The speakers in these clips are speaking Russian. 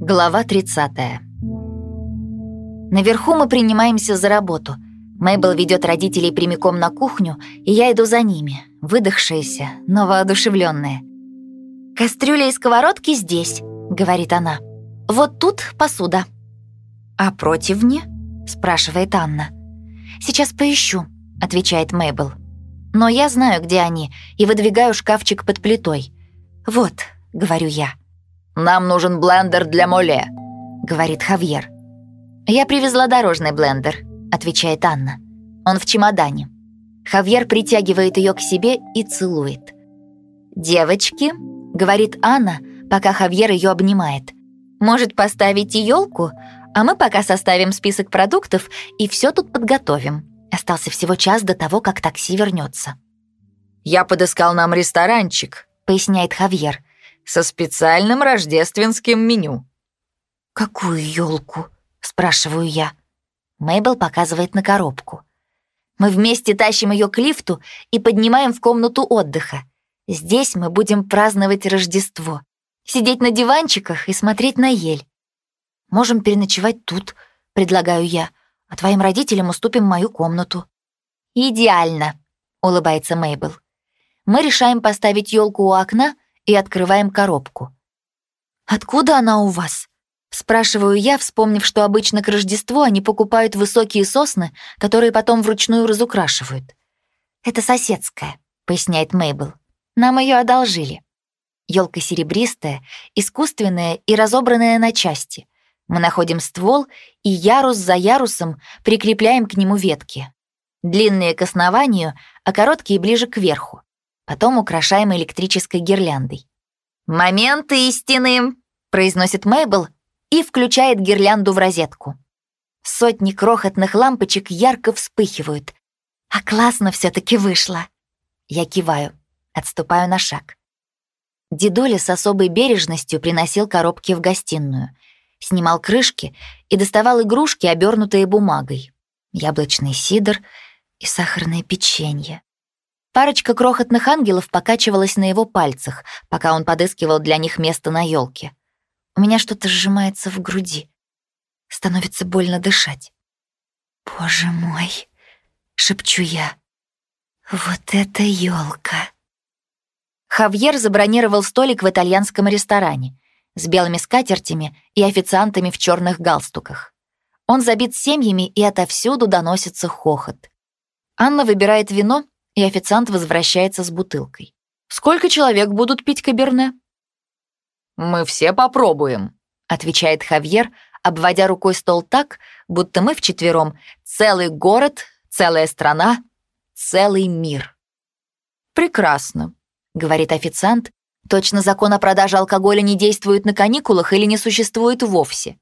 Глава 30. Наверху мы принимаемся за работу. Мейбл ведет родителей прямиком на кухню, и я иду за ними, выдохшаяся, но воодушевленная. «Кастрюля и сковородки здесь», — говорит она. «Вот тут посуда». «А противни?» — спрашивает Анна. «Сейчас поищу», — отвечает Мейбл. «Но я знаю, где они, и выдвигаю шкафчик под плитой. Вот», — говорю я. «Нам нужен блендер для моле», — говорит Хавьер. «Я привезла дорожный блендер», — отвечает Анна. «Он в чемодане». Хавьер притягивает ее к себе и целует. «Девочки», — говорит Анна, пока Хавьер ее обнимает. «Может, поставить елку, а мы пока составим список продуктов и все тут подготовим. Остался всего час до того, как такси вернется. «Я подыскал нам ресторанчик», — поясняет Хавьер со специальным рождественским меню». «Какую елку? спрашиваю я. Мейбл показывает на коробку. Мы вместе тащим ее к лифту и поднимаем в комнату отдыха. Здесь мы будем праздновать Рождество, сидеть на диванчиках и смотреть на ель. Можем переночевать тут, предлагаю я, а твоим родителям уступим мою комнату. Идеально, улыбается Мейбл. Мы решаем поставить елку у окна и открываем коробку. «Откуда она у вас?» Спрашиваю я, вспомнив, что обычно к Рождеству они покупают высокие сосны, которые потом вручную разукрашивают. «Это соседская», — поясняет Мейбл. «Нам ее одолжили. Елка серебристая, искусственная и разобранная на части. Мы находим ствол и ярус за ярусом прикрепляем к нему ветки. Длинные к основанию, а короткие ближе к верху. Потом украшаем электрической гирляндой. «Момент истины!» — произносит Мейбл и включает гирлянду в розетку. Сотни крохотных лампочек ярко вспыхивают. А классно все таки вышло. Я киваю, отступаю на шаг. Дедуля с особой бережностью приносил коробки в гостиную, снимал крышки и доставал игрушки, обернутые бумагой. Яблочный сидр и сахарное печенье. Парочка крохотных ангелов покачивалась на его пальцах, пока он подыскивал для них место на елке. У меня что-то сжимается в груди. Становится больно дышать. «Боже мой!» — шепчу я. «Вот это елка! Хавьер забронировал столик в итальянском ресторане с белыми скатертями и официантами в черных галстуках. Он забит семьями, и отовсюду доносится хохот. Анна выбирает вино и официант возвращается с бутылкой. «Сколько человек будут пить каберне?» «Мы все попробуем», — отвечает Хавьер, обводя рукой стол так, будто мы вчетвером целый город, целая страна, целый мир. «Прекрасно», — говорит официант. «Точно закон о продаже алкоголя не действует на каникулах или не существует вовсе».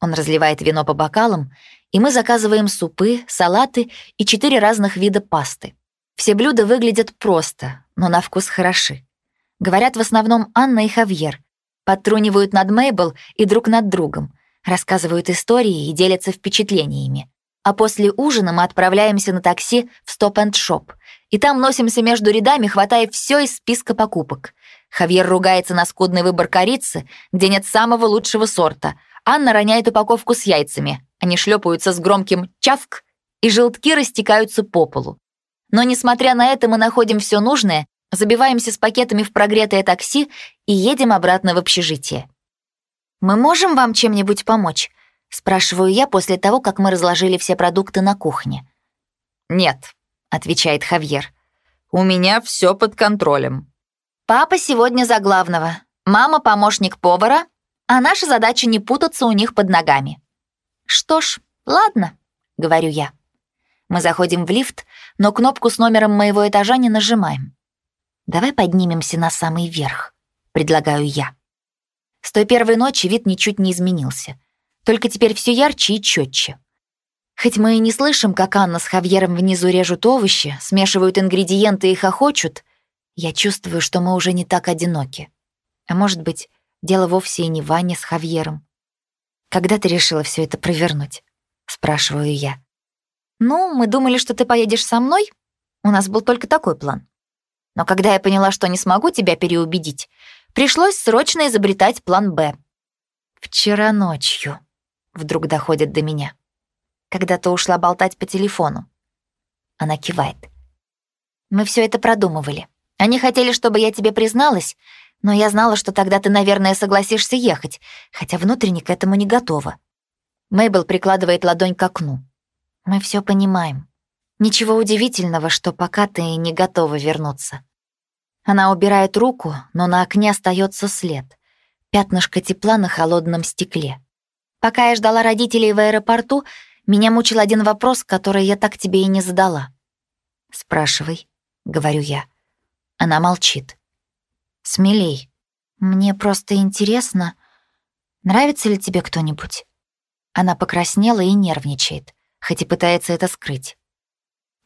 Он разливает вино по бокалам, и мы заказываем супы, салаты и четыре разных вида пасты. Все блюда выглядят просто, но на вкус хороши. Говорят в основном Анна и Хавьер. Подтрунивают над Мейбл и друг над другом. Рассказывают истории и делятся впечатлениями. А после ужина мы отправляемся на такси в стоп-энд-шоп. И там носимся между рядами, хватая все из списка покупок. Хавьер ругается на скудный выбор корицы, где нет самого лучшего сорта. Анна роняет упаковку с яйцами. Они шлепаются с громким «чавк», и желтки растекаются по полу. Но, несмотря на это, мы находим все нужное, забиваемся с пакетами в прогретое такси и едем обратно в общежитие. «Мы можем вам чем-нибудь помочь?» — спрашиваю я после того, как мы разложили все продукты на кухне. «Нет», — отвечает Хавьер. «У меня все под контролем». «Папа сегодня за главного, мама — помощник повара, а наша задача не путаться у них под ногами». «Что ж, ладно», — говорю я. Мы заходим в лифт, но кнопку с номером моего этажа не нажимаем. «Давай поднимемся на самый верх», — предлагаю я. С той первой ночи вид ничуть не изменился. Только теперь все ярче и четче. Хоть мы и не слышим, как Анна с Хавьером внизу режут овощи, смешивают ингредиенты и хохочут, я чувствую, что мы уже не так одиноки. А может быть, дело вовсе и не в Анне с Хавьером. «Когда ты решила все это провернуть?» — спрашиваю я. «Ну, мы думали, что ты поедешь со мной. У нас был только такой план. Но когда я поняла, что не смогу тебя переубедить, Пришлось срочно изобретать план «Б». «Вчера ночью», — вдруг доходит до меня. «Когда ты ушла болтать по телефону». Она кивает. «Мы все это продумывали. Они хотели, чтобы я тебе призналась, но я знала, что тогда ты, наверное, согласишься ехать, хотя внутренне к этому не готова». Мейбл прикладывает ладонь к окну. «Мы все понимаем. Ничего удивительного, что пока ты не готова вернуться». Она убирает руку, но на окне остается след. Пятнышко тепла на холодном стекле. Пока я ждала родителей в аэропорту, меня мучил один вопрос, который я так тебе и не задала. «Спрашивай», — говорю я. Она молчит. «Смелей. Мне просто интересно, нравится ли тебе кто-нибудь?» Она покраснела и нервничает, хоть и пытается это скрыть.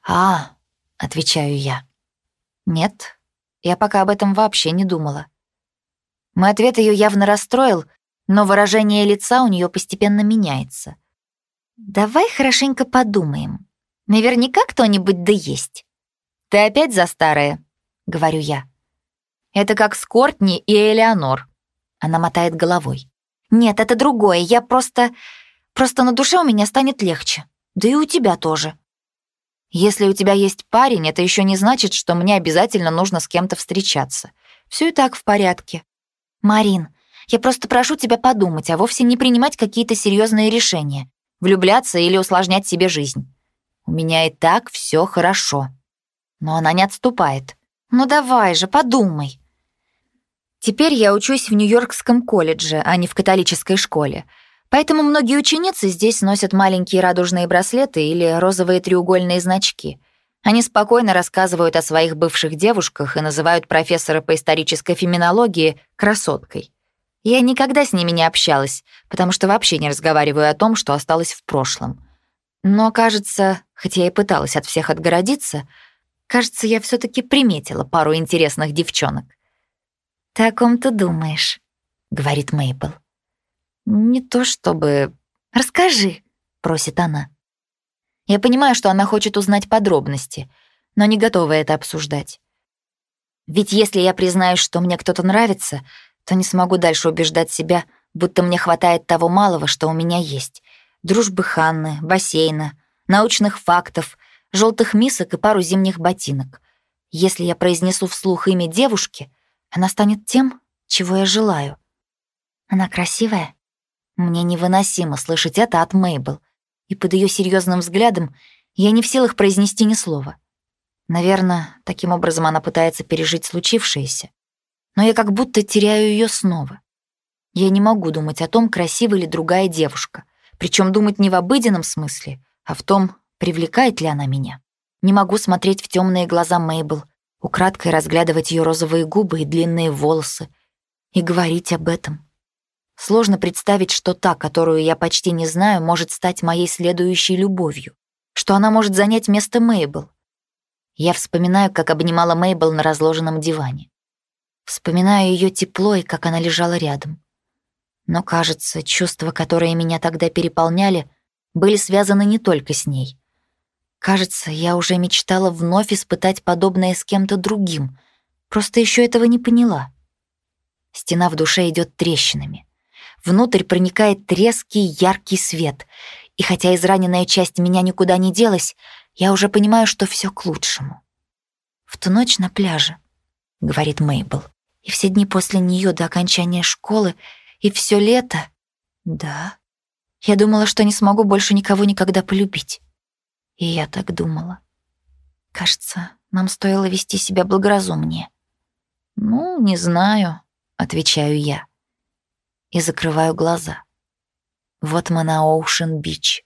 «А», — отвечаю я. «Нет, я пока об этом вообще не думала». Мой ответ ее явно расстроил, но выражение лица у нее постепенно меняется. «Давай хорошенько подумаем. Наверняка кто-нибудь да есть». «Ты опять за старое?» — говорю я. «Это как с Кортни и Элеонор». Она мотает головой. «Нет, это другое. Я просто... Просто на душе у меня станет легче. Да и у тебя тоже». «Если у тебя есть парень, это еще не значит, что мне обязательно нужно с кем-то встречаться. Все и так в порядке». «Марин, я просто прошу тебя подумать, а вовсе не принимать какие-то серьезные решения, влюбляться или усложнять себе жизнь. У меня и так все хорошо». Но она не отступает. Ну давай же, подумай. Теперь я учусь в Нью-Йоркском колледже, а не в католической школе. Поэтому многие ученицы здесь носят маленькие радужные браслеты или розовые треугольные значки. Они спокойно рассказывают о своих бывших девушках и называют профессора по исторической феминологии красоткой. Я никогда с ними не общалась, потому что вообще не разговариваю о том, что осталось в прошлом. Но, кажется, хотя я и пыталась от всех отгородиться, Кажется, я все таки приметила пару интересных девчонок. «Ты о ком ты думаешь?» — говорит Мейбл. «Не то чтобы...» «Расскажи», — просит она. Я понимаю, что она хочет узнать подробности, но не готова это обсуждать. Ведь если я признаюсь, что мне кто-то нравится, то не смогу дальше убеждать себя, будто мне хватает того малого, что у меня есть. Дружбы Ханны, бассейна, научных фактов, желтых мисок и пару зимних ботинок. Если я произнесу вслух имя девушки, она станет тем, чего я желаю. Она красивая? Мне невыносимо слышать это от Мейбл, и под ее серьезным взглядом я не в силах произнести ни слова. Наверное, таким образом она пытается пережить случившееся. Но я как будто теряю ее снова. Я не могу думать о том, красива ли другая девушка, причем думать не в обыденном смысле, а в том, Привлекает ли она меня? Не могу смотреть в темные глаза Мейбл, украдкой разглядывать ее розовые губы и длинные волосы и говорить об этом. Сложно представить, что та, которую я почти не знаю, может стать моей следующей любовью, что она может занять место Мейбл. Я вспоминаю, как обнимала Мейбл на разложенном диване. Вспоминаю ее тепло и как она лежала рядом. Но, кажется, чувства, которые меня тогда переполняли, были связаны не только с ней. Кажется, я уже мечтала вновь испытать подобное с кем-то другим, просто еще этого не поняла. Стена в душе идет трещинами. Внутрь проникает резкий, яркий свет, и хотя израненная часть меня никуда не делась, я уже понимаю, что все к лучшему. «В ту ночь на пляже», — говорит Мейбл, «и все дни после нее до окончания школы, и все лето...» «Да», я думала, что не смогу больше никого никогда полюбить. И я так думала. Кажется, нам стоило вести себя благоразумнее. «Ну, не знаю», — отвечаю я. И закрываю глаза. Вот мы на Оушен-Бич.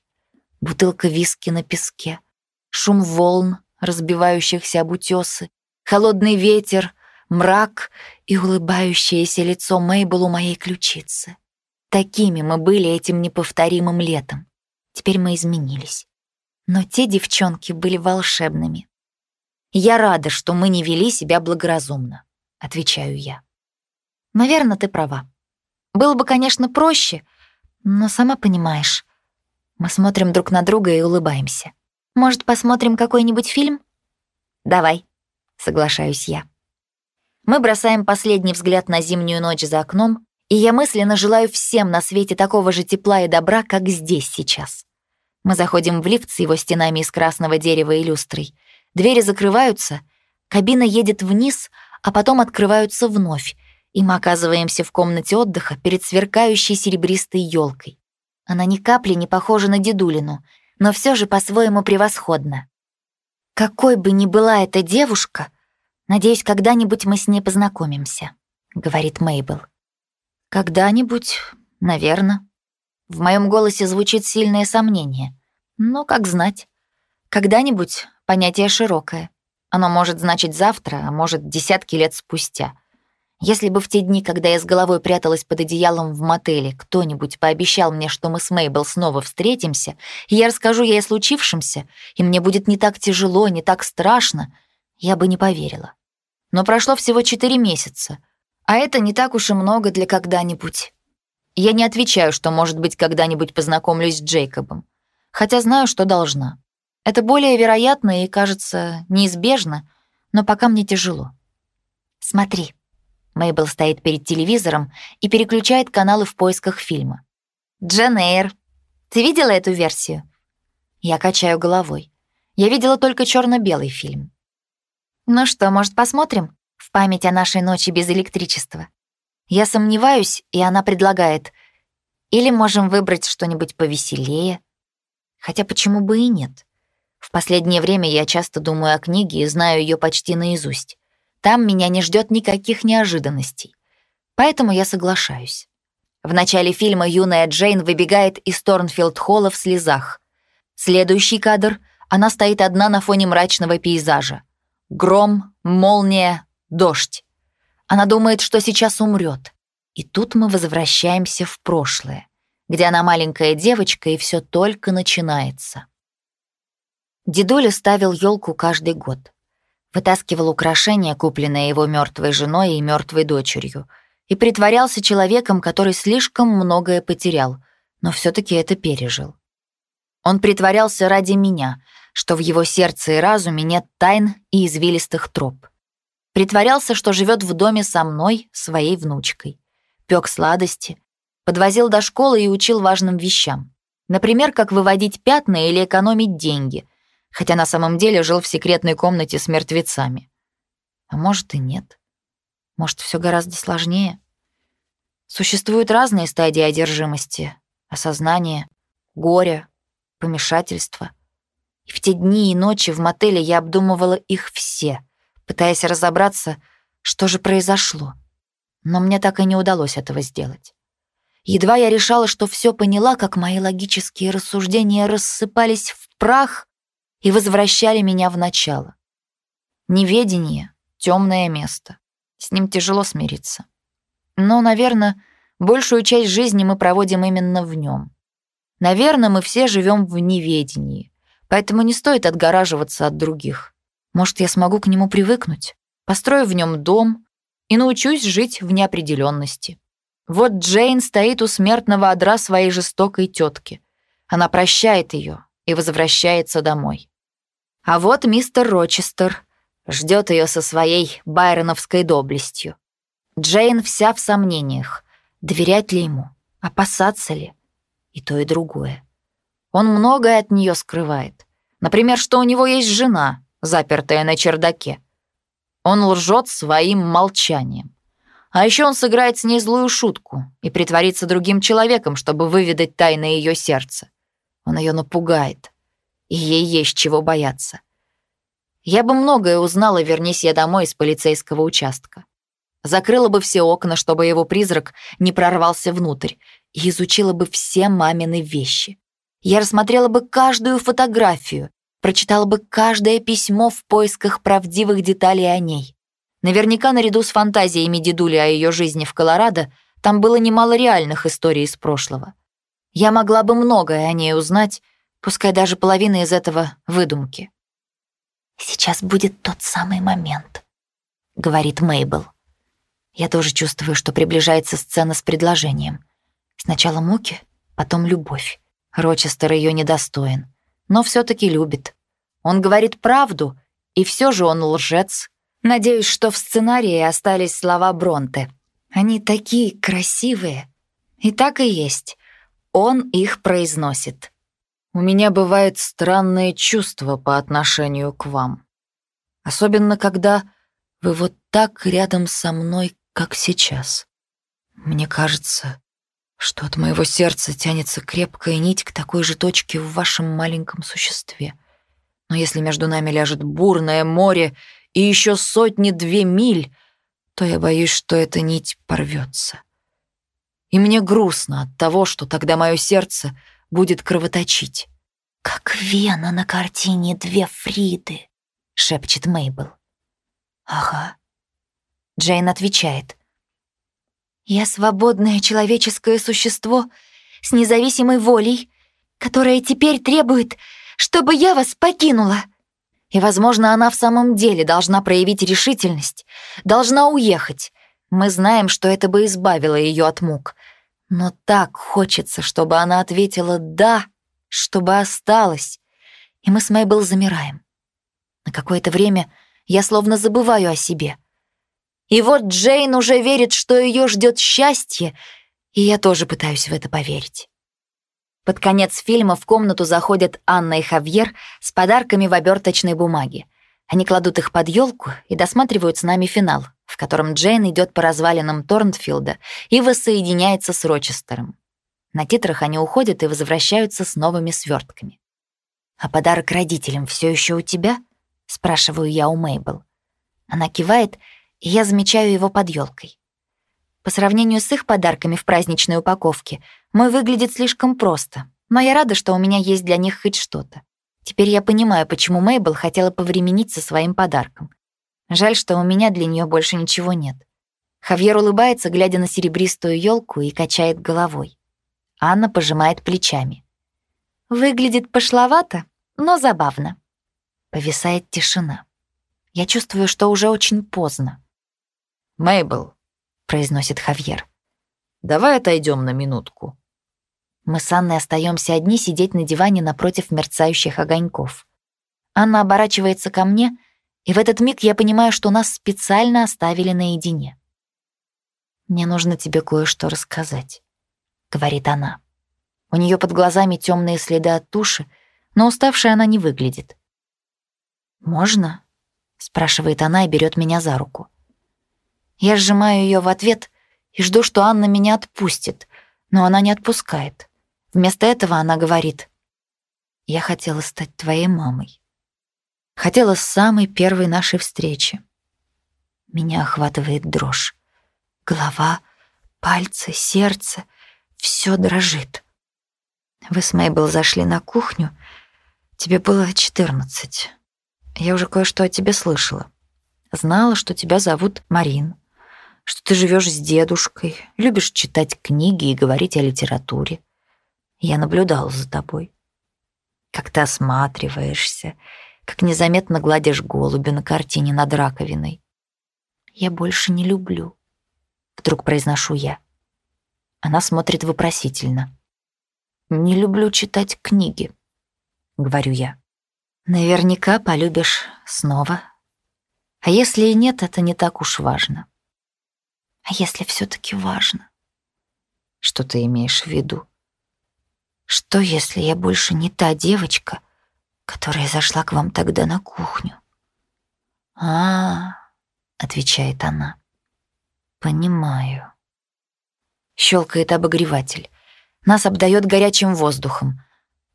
Бутылка виски на песке. Шум волн, разбивающихся об утёсы. Холодный ветер, мрак и улыбающееся лицо Мейбл у моей ключицы. Такими мы были этим неповторимым летом. Теперь мы изменились. Но те девчонки были волшебными. «Я рада, что мы не вели себя благоразумно», — отвечаю я. «Наверное, ты права. Было бы, конечно, проще, но сама понимаешь. Мы смотрим друг на друга и улыбаемся. Может, посмотрим какой-нибудь фильм?» «Давай», — соглашаюсь я. Мы бросаем последний взгляд на зимнюю ночь за окном, и я мысленно желаю всем на свете такого же тепла и добра, как здесь сейчас. Мы заходим в лифт с его стенами из красного дерева и люстрой. Двери закрываются, кабина едет вниз, а потом открываются вновь, и мы оказываемся в комнате отдыха перед сверкающей серебристой елкой. Она ни капли не похожа на дедулину, но все же по-своему превосходна. Какой бы ни была эта девушка, надеюсь, когда-нибудь мы с ней познакомимся, говорит Мейбл. Когда-нибудь, наверное. В моем голосе звучит сильное сомнение. Но как знать. Когда-нибудь — понятие широкое. Оно может значить завтра, а может десятки лет спустя. Если бы в те дни, когда я с головой пряталась под одеялом в мотеле, кто-нибудь пообещал мне, что мы с Мейбл снова встретимся, и я расскажу ей о случившемся, и мне будет не так тяжело, не так страшно, я бы не поверила. Но прошло всего четыре месяца, а это не так уж и много для когда-нибудь. Я не отвечаю, что, может быть, когда-нибудь познакомлюсь с Джейкобом, хотя знаю, что должна. Это более вероятно и, кажется, неизбежно, но пока мне тяжело. Смотри. Мейбл стоит перед телевизором и переключает каналы в поисках фильма. «Джен Эйр. Ты видела эту версию?» Я качаю головой. Я видела только черно белый фильм. «Ну что, может, посмотрим? В память о нашей ночи без электричества». Я сомневаюсь, и она предлагает. «Или можем выбрать что-нибудь повеселее?» Хотя почему бы и нет? В последнее время я часто думаю о книге и знаю ее почти наизусть. Там меня не ждет никаких неожиданностей. Поэтому я соглашаюсь. В начале фильма юная Джейн выбегает из Торнфилд-холла в слезах. Следующий кадр — она стоит одна на фоне мрачного пейзажа. Гром, молния, дождь. Она думает, что сейчас умрет. И тут мы возвращаемся в прошлое, где она маленькая девочка, и все только начинается. Дедуля ставил елку каждый год. Вытаскивал украшения, купленные его мертвой женой и мертвой дочерью, и притворялся человеком, который слишком многое потерял, но все-таки это пережил. Он притворялся ради меня, что в его сердце и разуме нет тайн и извилистых троп. Притворялся, что живет в доме со мной, своей внучкой. Пек сладости, подвозил до школы и учил важным вещам. Например, как выводить пятна или экономить деньги — хотя на самом деле жил в секретной комнате с мертвецами. А может и нет. Может, все гораздо сложнее. Существуют разные стадии одержимости, осознание, горе, помешательство. И в те дни и ночи в мотеле я обдумывала их все, пытаясь разобраться, что же произошло. Но мне так и не удалось этого сделать. Едва я решала, что все поняла, как мои логические рассуждения рассыпались в прах, и возвращали меня в начало. Неведение — темное место. С ним тяжело смириться. Но, наверное, большую часть жизни мы проводим именно в нем. Наверное, мы все живем в неведении, поэтому не стоит отгораживаться от других. Может, я смогу к нему привыкнуть, построю в нем дом и научусь жить в неопределенности. Вот Джейн стоит у смертного одра своей жестокой тетки. Она прощает ее, и возвращается домой. А вот мистер Рочестер ждет ее со своей байроновской доблестью. Джейн вся в сомнениях, доверять ли ему, опасаться ли, и то, и другое. Он многое от нее скрывает. Например, что у него есть жена, запертая на чердаке. Он лжет своим молчанием. А еще он сыграет с ней злую шутку и притворится другим человеком, чтобы выведать тайны ее сердца. Он ее напугает, и ей есть чего бояться. Я бы многое узнала, вернись я домой из полицейского участка. Закрыла бы все окна, чтобы его призрак не прорвался внутрь, и изучила бы все мамины вещи. Я рассмотрела бы каждую фотографию, прочитала бы каждое письмо в поисках правдивых деталей о ней. Наверняка наряду с фантазиями дедули о ее жизни в Колорадо там было немало реальных историй из прошлого. Я могла бы многое о ней узнать, пускай даже половина из этого — выдумки. «Сейчас будет тот самый момент», — говорит Мейбл. Я тоже чувствую, что приближается сцена с предложением. Сначала муки, потом любовь. Рочестер ее недостоин, но все таки любит. Он говорит правду, и все же он лжец. Надеюсь, что в сценарии остались слова Бронте. Они такие красивые. И так и есть. Он их произносит. У меня бывает странное чувство по отношению к вам. Особенно, когда вы вот так рядом со мной, как сейчас. Мне кажется, что от моего сердца тянется крепкая нить к такой же точке в вашем маленьком существе. Но если между нами ляжет бурное море и еще сотни-две миль, то я боюсь, что эта нить порвется. И мне грустно от того, что тогда мое сердце будет кровоточить. «Как вена на картине «Две Фриды», — шепчет Мейбл. «Ага». Джейн отвечает. «Я свободное человеческое существо с независимой волей, которое теперь требует, чтобы я вас покинула». И, возможно, она в самом деле должна проявить решительность, должна уехать. Мы знаем, что это бы избавило ее от мук. Но так хочется, чтобы она ответила «да», чтобы осталась. И мы с Мэйбл замираем. На какое-то время я словно забываю о себе. И вот Джейн уже верит, что ее ждет счастье, и я тоже пытаюсь в это поверить. Под конец фильма в комнату заходят Анна и Хавьер с подарками в оберточной бумаге. Они кладут их под елку и досматривают с нами финал, в котором Джейн идет по развалинам Торнфилда и воссоединяется с Рочестером. На титрах они уходят и возвращаются с новыми свертками. «А подарок родителям все еще у тебя?» — спрашиваю я у Мейбл. Она кивает, и я замечаю его под елкой. По сравнению с их подарками в праздничной упаковке, мой выглядит слишком просто, но я рада, что у меня есть для них хоть что-то. Теперь я понимаю, почему Мейбл хотела повременить со своим подарком. Жаль, что у меня для нее больше ничего нет. Хавьер улыбается, глядя на серебристую елку и качает головой. Анна пожимает плечами. Выглядит пошловато, но забавно. Повисает тишина. Я чувствую, что уже очень поздно. «Мейбл», — произносит Хавьер, — «давай отойдем на минутку». Мы с Анной остаемся одни сидеть на диване напротив мерцающих огоньков. Анна оборачивается ко мне, и в этот миг я понимаю, что нас специально оставили наедине. «Мне нужно тебе кое-что рассказать», — говорит она. У нее под глазами темные следы от туши, но уставшей она не выглядит. «Можно?» — спрашивает она и берет меня за руку. Я сжимаю ее в ответ и жду, что Анна меня отпустит, но она не отпускает. Вместо этого она говорит, «Я хотела стать твоей мамой. Хотела с самой первой нашей встречи». Меня охватывает дрожь. Голова, пальцы, сердце — все дрожит. Вы с Мейбл зашли на кухню. Тебе было четырнадцать. Я уже кое-что о тебе слышала. Знала, что тебя зовут Марин, что ты живешь с дедушкой, любишь читать книги и говорить о литературе. Я наблюдал за тобой. Как ты осматриваешься, как незаметно гладишь голубя на картине над раковиной. Я больше не люблю. Вдруг произношу я. Она смотрит вопросительно. Не люблю читать книги, говорю я. Наверняка полюбишь снова. А если и нет, это не так уж важно. А если все таки важно? Что ты имеешь в виду? Что, если я больше не та девочка, которая зашла к вам тогда на кухню? А, -а, -а отвечает она. Понимаю. Щелкает обогреватель. Нас обдает горячим воздухом.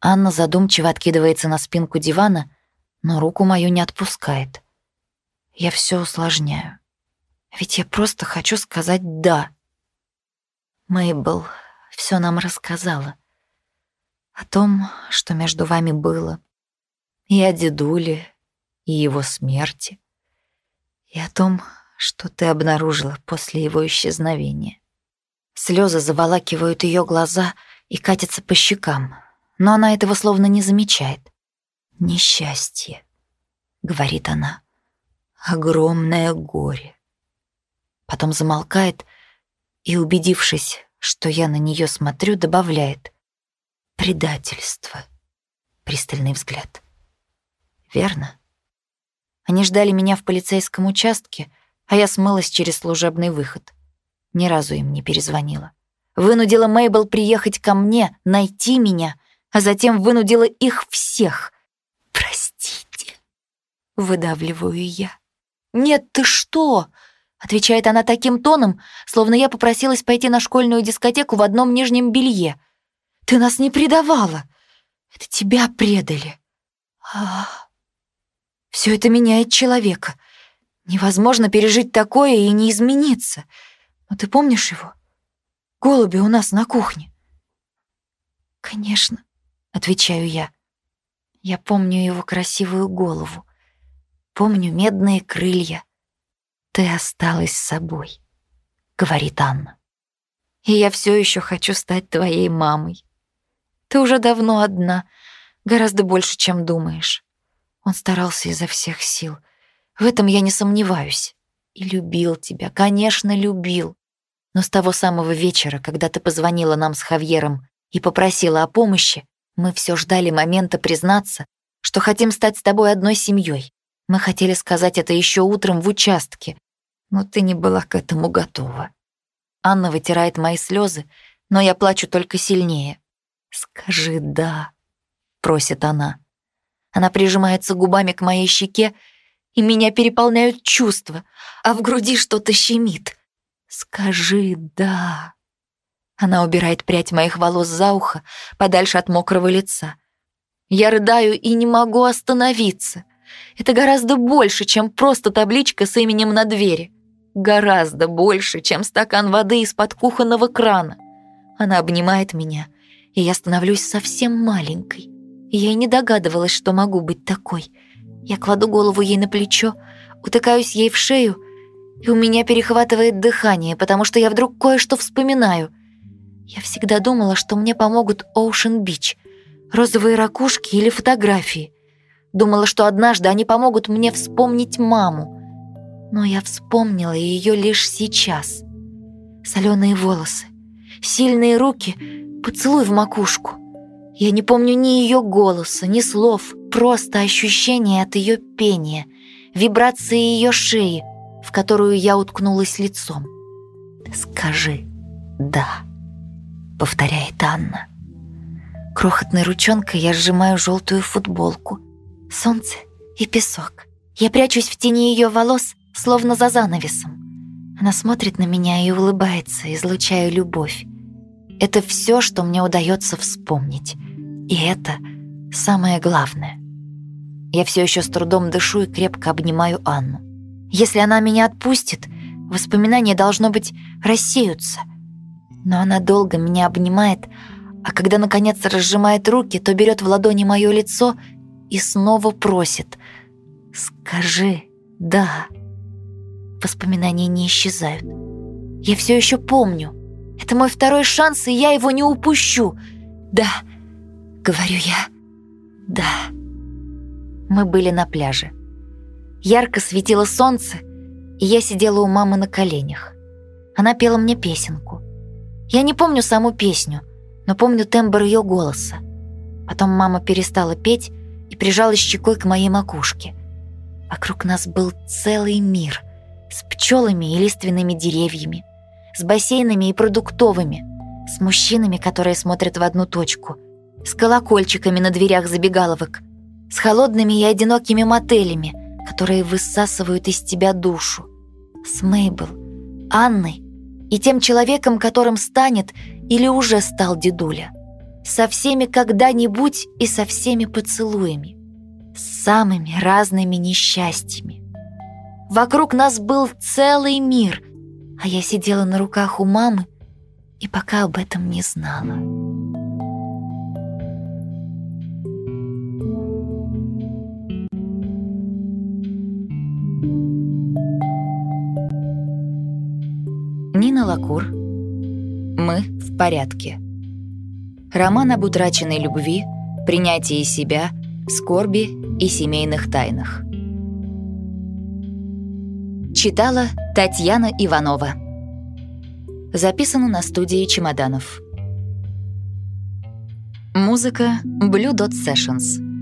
Анна задумчиво откидывается на спинку дивана, но руку мою не отпускает. Я все усложняю. Ведь я просто хочу сказать «да». Мейбл все нам рассказала о том, что между вами было, и о дедуле, и его смерти, и о том, что ты обнаружила после его исчезновения. Слезы заволакивают ее глаза и катятся по щекам, но она этого словно не замечает. «Несчастье», — говорит она, — «огромное горе». Потом замолкает и, убедившись, что я на нее смотрю, добавляет. Предательство. Пристальный взгляд. Верно? Они ждали меня в полицейском участке, а я смылась через служебный выход. Ни разу им не перезвонила. Вынудила Мейбл приехать ко мне, найти меня, а затем вынудила их всех. «Простите», — выдавливаю я. «Нет, ты что?» — отвечает она таким тоном, словно я попросилась пойти на школьную дискотеку в одном нижнем белье. «Ты нас не предавала. Это тебя предали». А, все это меняет человека. Невозможно пережить такое и не измениться. Но ты помнишь его? Голуби у нас на кухне. Конечно, отвечаю я. Я помню его красивую голову. Помню медные крылья. Ты осталась с собой, говорит Анна. И я все еще хочу стать твоей мамой. Ты уже давно одна, гораздо больше, чем думаешь. Он старался изо всех сил. В этом я не сомневаюсь. И любил тебя, конечно, любил. Но с того самого вечера, когда ты позвонила нам с Хавьером и попросила о помощи, мы все ждали момента признаться, что хотим стать с тобой одной семьей. Мы хотели сказать это еще утром в участке, но ты не была к этому готова. Анна вытирает мои слезы, но я плачу только сильнее. «Скажи «да», — просит она. Она прижимается губами к моей щеке, и меня переполняют чувства, а в груди что-то щемит. «Скажи «да». Она убирает прядь моих волос за ухо, подальше от мокрого лица. Я рыдаю и не могу остановиться. Это гораздо больше, чем просто табличка с именем на двери. Гораздо больше, чем стакан воды из-под кухонного крана. Она обнимает меня, и я становлюсь совсем маленькой. Я и не догадывалась, что могу быть такой. Я кладу голову ей на плечо, утыкаюсь ей в шею, и у меня перехватывает дыхание, потому что я вдруг кое-что вспоминаю. Я всегда думала, что мне помогут Оушен-Бич, розовые ракушки или фотографии. Думала, что однажды они помогут мне вспомнить маму. Но я вспомнила ее лишь сейчас. Соленые волосы, сильные руки, поцелуй в макушку. Я не помню ни ее голоса, ни слов, просто ощущение от ее пения, вибрации ее шеи, в которую я уткнулась лицом. «Скажи «да», — повторяет Анна. Крохотной ручонкой я сжимаю желтую футболку. Солнце и песок. Я прячусь в тени ее волос, словно за занавесом. Она смотрит на меня и улыбается, излучая любовь. Это все, что мне удается вспомнить. И это самое главное. Я все еще с трудом дышу и крепко обнимаю Анну. Если она меня отпустит, воспоминания, должно быть, рассеются. Но она долго меня обнимает, а когда, наконец, разжимает руки, то берет в ладони мое лицо и снова просит «Скажи «да». Воспоминания не исчезают. Я все еще помню. Это мой второй шанс, и я его не упущу. «Да», — говорю я, «да». Мы были на пляже. Ярко светило солнце, и я сидела у мамы на коленях. Она пела мне песенку. Я не помню саму песню, но помню тембр ее голоса. Потом мама перестала петь и прижалась щекой к моей макушке. Вокруг нас был целый мир с пчелами и лиственными деревьями, с бассейнами и продуктовыми, с мужчинами, которые смотрят в одну точку, с колокольчиками на дверях забегаловок, с холодными и одинокими мотелями, которые высасывают из тебя душу, с Мейбл, Анной и тем человеком, которым станет или уже стал дедуля. Со всеми когда-нибудь и со всеми поцелуями. С самыми разными несчастьями. Вокруг нас был целый мир, а я сидела на руках у мамы и пока об этом не знала. Нина Лакур «Мы в порядке». Роман об утраченной любви, принятии себя, скорби и семейных тайнах. Читала Татьяна Иванова. Записано на студии «Чемоданов». Музыка Blue Dot Sessions.